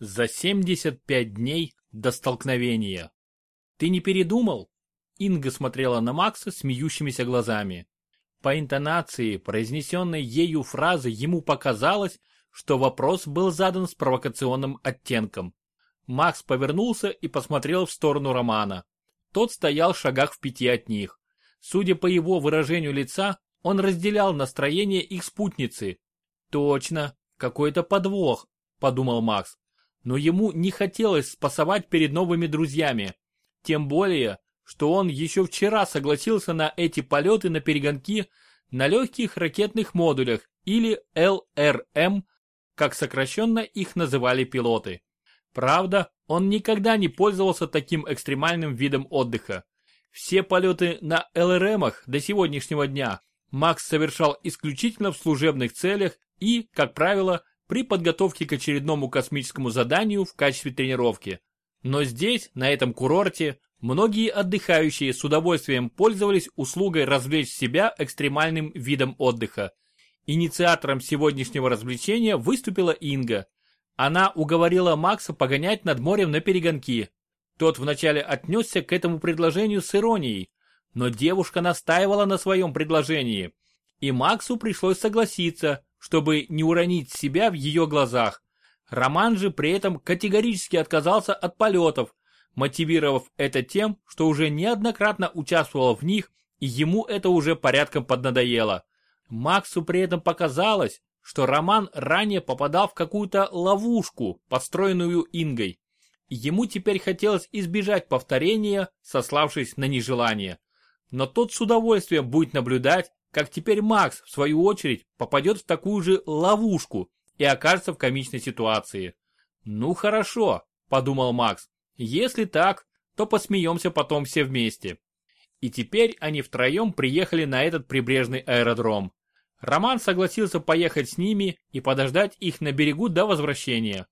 За 75 дней до столкновения. Ты не передумал? Инга смотрела на Макса смеющимися глазами. По интонации, произнесенной ею фразы, ему показалось, что вопрос был задан с провокационным оттенком. Макс повернулся и посмотрел в сторону Романа. Тот стоял в шагах в пяти от них. Судя по его выражению лица, он разделял настроение их спутницы. Точно, какой-то подвох, подумал Макс. Но ему не хотелось спасовать перед новыми друзьями. Тем более, что он еще вчера согласился на эти полеты на перегонки на легких ракетных модулях или ЛРМ, как сокращенно их называли пилоты. Правда, он никогда не пользовался таким экстремальным видом отдыха. Все полеты на ЛРМах до сегодняшнего дня Макс совершал исключительно в служебных целях и, как правило, при подготовке к очередному космическому заданию в качестве тренировки. Но здесь, на этом курорте, многие отдыхающие с удовольствием пользовались услугой развлечь себя экстремальным видом отдыха. Инициатором сегодняшнего развлечения выступила Инга. Она уговорила Макса погонять над морем на перегонки. Тот вначале отнесся к этому предложению с иронией, но девушка настаивала на своем предложении, и Максу пришлось согласиться, чтобы не уронить себя в ее глазах. Роман же при этом категорически отказался от полетов, мотивировав это тем, что уже неоднократно участвовал в них, и ему это уже порядком поднадоело. Максу при этом показалось, что Роман ранее попадал в какую-то ловушку, построенную Ингой. Ему теперь хотелось избежать повторения, сославшись на нежелание. Но тот с удовольствием будет наблюдать, как теперь Макс, в свою очередь, попадет в такую же ловушку и окажется в комичной ситуации. «Ну хорошо», – подумал Макс, – «если так, то посмеемся потом все вместе». И теперь они втроем приехали на этот прибрежный аэродром. Роман согласился поехать с ними и подождать их на берегу до возвращения.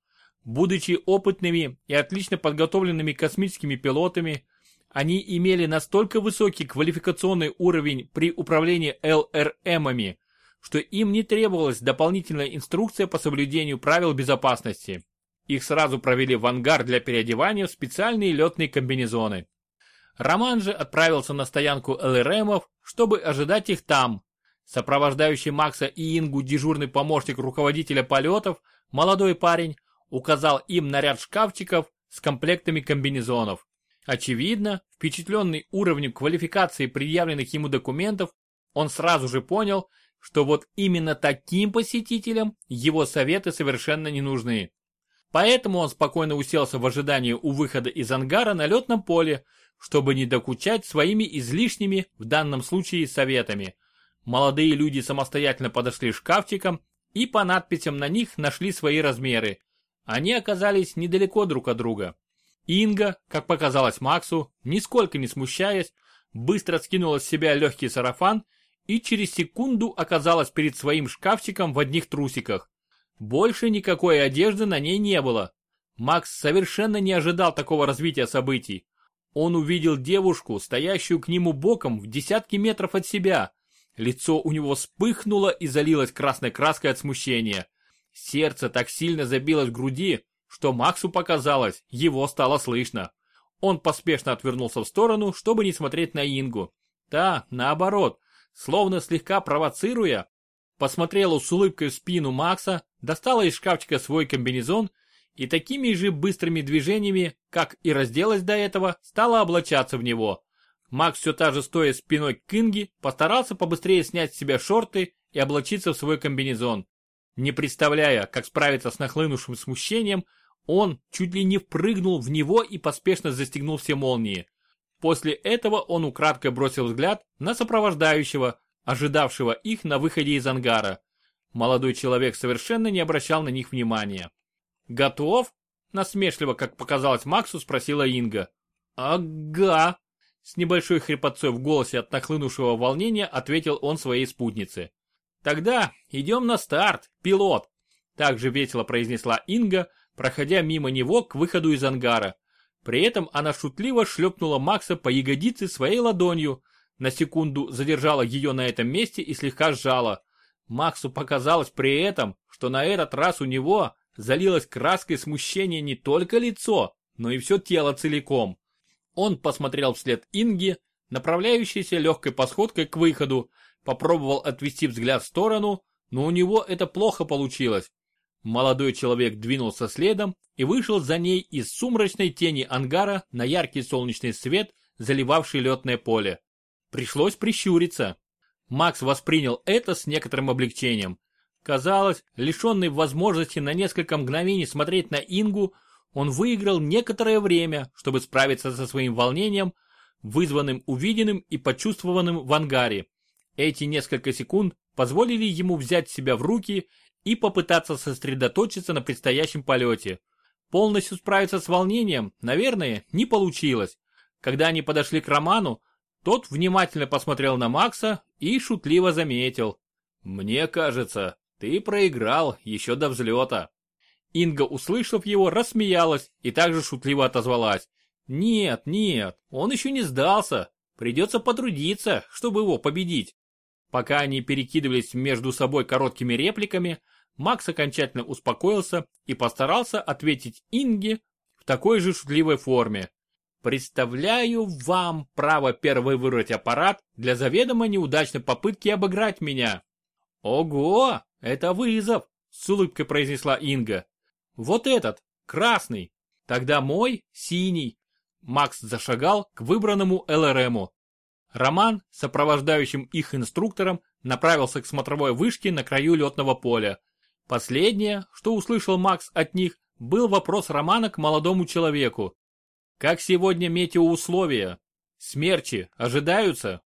Будучи опытными и отлично подготовленными космическими пилотами, они имели настолько высокий квалификационный уровень при управлении ЛРМами, что им не требовалась дополнительная инструкция по соблюдению правил безопасности. Их сразу провели в ангар для переодевания в специальные летные комбинезоны. Роман же отправился на стоянку ЛРМов, чтобы ожидать их там. Сопровождающий Макса и Ингу дежурный помощник руководителя полетов, молодой парень, указал им на ряд шкафчиков с комплектами комбинезонов. Очевидно, впечатленный уровнем квалификации предъявленных ему документов, он сразу же понял, что вот именно таким посетителям его советы совершенно не нужны. Поэтому он спокойно уселся в ожидании у выхода из ангара на летном поле, чтобы не докучать своими излишними, в данном случае, советами. Молодые люди самостоятельно подошли к шкафчикам и по надписям на них нашли свои размеры. Они оказались недалеко друг от друга. Инга, как показалось Максу, нисколько не смущаясь, быстро скинула с себя легкий сарафан и через секунду оказалась перед своим шкафчиком в одних трусиках. Больше никакой одежды на ней не было. Макс совершенно не ожидал такого развития событий. Он увидел девушку, стоящую к нему боком в десятки метров от себя. Лицо у него вспыхнуло и залилось красной краской от смущения. Сердце так сильно забилось в груди, что Максу показалось, его стало слышно. Он поспешно отвернулся в сторону, чтобы не смотреть на Ингу. Та, наоборот, словно слегка провоцируя, посмотрела с улыбкой в спину Макса, достала из шкафчика свой комбинезон и такими же быстрыми движениями, как и разделась до этого, стала облачаться в него. Макс все та же стоя спиной к Инге, постарался побыстрее снять с себя шорты и облачиться в свой комбинезон. Не представляя, как справиться с нахлынувшим смущением, он чуть ли не впрыгнул в него и поспешно застегнул все молнии. После этого он украдкой бросил взгляд на сопровождающего, ожидавшего их на выходе из ангара. Молодой человек совершенно не обращал на них внимания. «Готов?» – насмешливо, как показалось Максу, спросила Инга. «Ага», – с небольшой хрипотцой в голосе от нахлынувшего волнения ответил он своей спутнице. «Тогда идем на старт, пилот», – также весело произнесла Инга, проходя мимо него к выходу из ангара. При этом она шутливо шлепнула Макса по ягодице своей ладонью, на секунду задержала ее на этом месте и слегка сжала. Максу показалось при этом, что на этот раз у него, залилось краской смущения не только лицо, но и все тело целиком. Он посмотрел вслед Инги, направляющейся легкой посходкой к выходу, попробовал отвести взгляд в сторону, но у него это плохо получилось. Молодой человек двинулся следом и вышел за ней из сумрачной тени ангара на яркий солнечный свет, заливавший летное поле. Пришлось прищуриться. Макс воспринял это с некоторым облегчением. Казалось, лишенный возможности на несколько мгновений смотреть на Ингу, он выиграл некоторое время, чтобы справиться со своим волнением, вызванным увиденным и почувствованным в ангаре. Эти несколько секунд позволили ему взять себя в руки и попытаться сосредоточиться на предстоящем полете. Полностью справиться с волнением, наверное, не получилось. Когда они подошли к Роману, тот внимательно посмотрел на Макса и шутливо заметил. «Мне кажется, ты проиграл еще до взлета». Инга, услышав его, рассмеялась и также шутливо отозвалась. «Нет, нет, он еще не сдался. Придется потрудиться, чтобы его победить». Пока они перекидывались между собой короткими репликами, Макс окончательно успокоился и постарался ответить Инге в такой же шутливой форме. Представляю вам право первый вырвать аппарат для заведомо неудачной попытки обыграть меня. Ого, это вызов, с улыбкой произнесла Инга. Вот этот, красный. Тогда мой, синий. Макс зашагал к выбранному ЛРМу. Роман, сопровождающим их инструктором, направился к смотровой вышке на краю летного поля. Последнее, что услышал Макс от них, был вопрос Романа к молодому человеку. «Как сегодня метеоусловия? Смерчи ожидаются?»